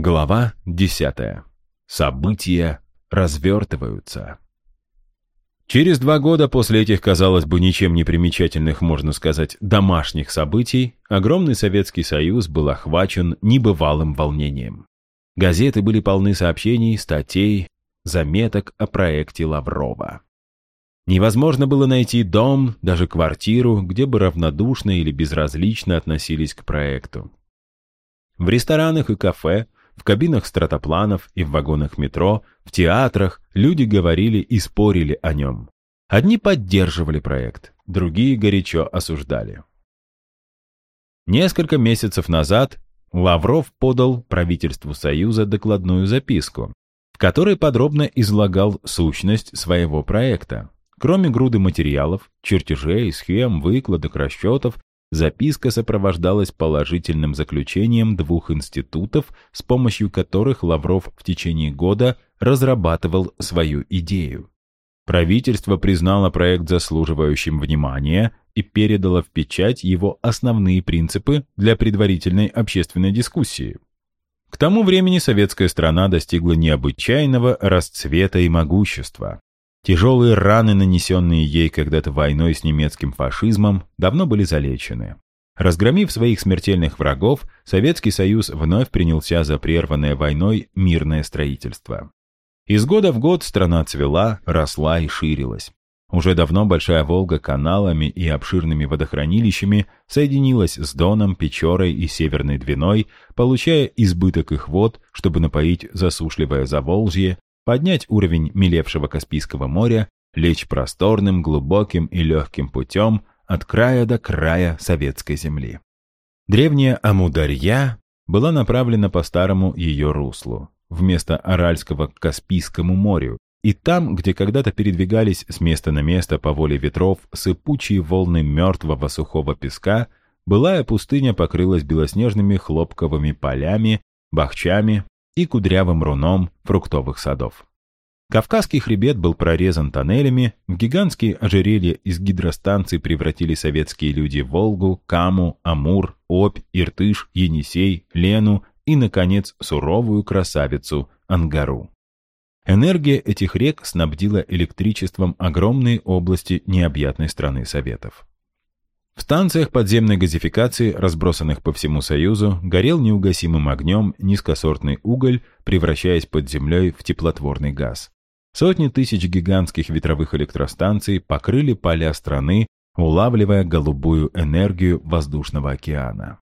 Глава 10. События развертываются. Через два года после этих, казалось бы, ничем не примечательных, можно сказать, домашних событий, огромный Советский Союз был охвачен небывалым волнением. Газеты были полны сообщений, статей, заметок о проекте Лаврова. Невозможно было найти дом, даже квартиру, где бы равнодушно или безразлично относились к проекту. В ресторанах и кафе – в кабинах стратопланов и в вагонах метро, в театрах люди говорили и спорили о нем. Одни поддерживали проект, другие горячо осуждали. Несколько месяцев назад Лавров подал правительству Союза докладную записку, в которой подробно излагал сущность своего проекта. Кроме груды материалов, чертежей, схем, выкладок, расчетов, Записка сопровождалась положительным заключением двух институтов, с помощью которых Лавров в течение года разрабатывал свою идею. Правительство признало проект заслуживающим внимания и передало в печать его основные принципы для предварительной общественной дискуссии. К тому времени советская страна достигла необычайного расцвета и могущества. Тяжелые раны, нанесенные ей когда-то войной с немецким фашизмом, давно были залечены. Разгромив своих смертельных врагов, Советский Союз вновь принялся за прерванное войной мирное строительство. Из года в год страна цвела, росла и ширилась. Уже давно Большая Волга каналами и обширными водохранилищами соединилась с Доном, Печорой и Северной Двиной, получая избыток их вод, чтобы напоить засушливое Заволжье, поднять уровень мелевшего Каспийского моря, лечь просторным, глубоким и легким путем от края до края советской земли. Древняя Амударья была направлена по старому ее руслу, вместо Аральского к Каспийскому морю, и там, где когда-то передвигались с места на место по воле ветров сыпучие волны мертвого сухого песка, былая пустыня покрылась белоснежными хлопковыми полями, бахчами, и кудрявым руном фруктовых садов. Кавказский хребет был прорезан тоннелями, в гигантские ожерелья из гидростанций превратили советские люди Волгу, Каму, Амур, Обь, Иртыш, Енисей, Лену и, наконец, суровую красавицу Ангару. Энергия этих рек снабдила электричеством огромные области необъятной страны Советов. В станциях подземной газификации, разбросанных по всему Союзу, горел неугасимым огнем низкосортный уголь, превращаясь под землей в теплотворный газ. Сотни тысяч гигантских ветровых электростанций покрыли поля страны, улавливая голубую энергию воздушного океана.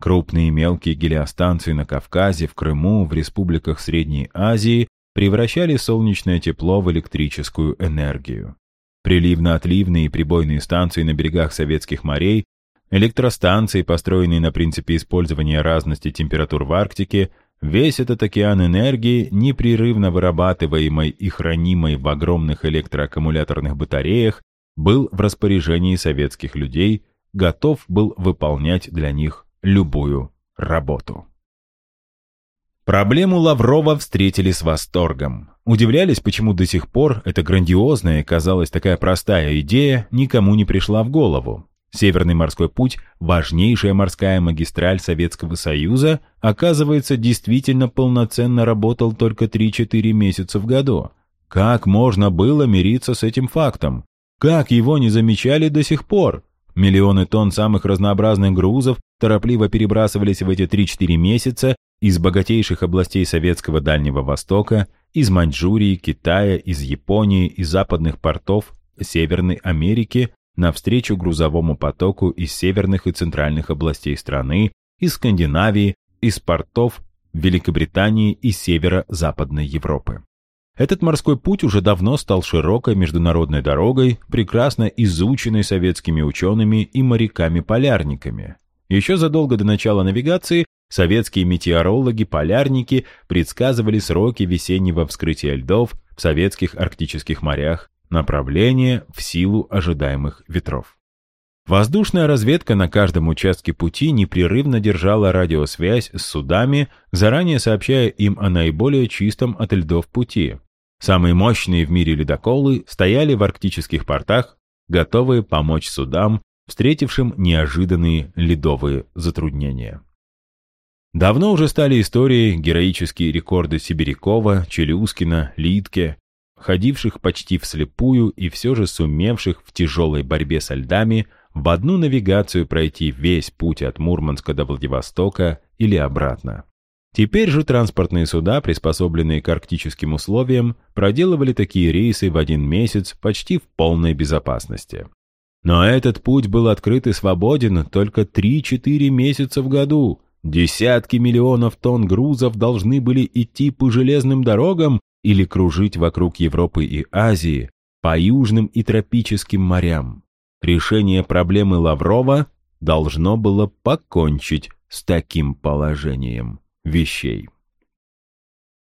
Крупные и мелкие гелиостанции на Кавказе, в Крыму, в республиках Средней Азии превращали солнечное тепло в электрическую энергию приливно-отливные и прибойные станции на берегах советских морей, электростанции, построенные на принципе использования разности температур в Арктике, весь этот океан энергии, непрерывно вырабатываемой и хранимой в огромных электроаккумуляторных батареях, был в распоряжении советских людей, готов был выполнять для них любую работу. Проблему Лаврова встретили с восторгом. Удивлялись, почему до сих пор эта грандиозная, казалось, такая простая идея никому не пришла в голову. Северный морской путь, важнейшая морская магистраль Советского Союза, оказывается, действительно полноценно работал только 3-4 месяца в году. Как можно было мириться с этим фактом? Как его не замечали до сих пор? Миллионы тонн самых разнообразных грузов торопливо перебрасывались в эти 3-4 месяца из богатейших областей Советского Дальнего Востока, из Маньчжурии, Китая, из Японии и западных портов Северной Америки навстречу грузовому потоку из северных и центральных областей страны, из Скандинавии, из портов Великобритании и северо-западной Европы. Этот морской путь уже давно стал широкой международной дорогой, прекрасно изученной советскими учеными и моряками-полярниками. Еще задолго до начала навигации Советские метеорологи-полярники предсказывали сроки весеннего вскрытия льдов в советских арктических морях, направление в силу ожидаемых ветров. Воздушная разведка на каждом участке пути непрерывно держала радиосвязь с судами, заранее сообщая им о наиболее чистом от льдов пути. Самые мощные в мире ледоколы стояли в арктических портах, готовые помочь судам, встретившим неожиданные ледовые затруднения. Давно уже стали историей героические рекорды Сибирякова, Челюскина, Литке, ходивших почти вслепую и все же сумевших в тяжелой борьбе со льдами в одну навигацию пройти весь путь от Мурманска до Владивостока или обратно. Теперь же транспортные суда, приспособленные к арктическим условиям, проделывали такие рейсы в один месяц почти в полной безопасности. Но этот путь был открыт и свободен только 3-4 месяца в году. Десятки миллионов тонн грузов должны были идти по железным дорогам или кружить вокруг Европы и Азии, по южным и тропическим морям. Решение проблемы Лаврова должно было покончить с таким положением вещей.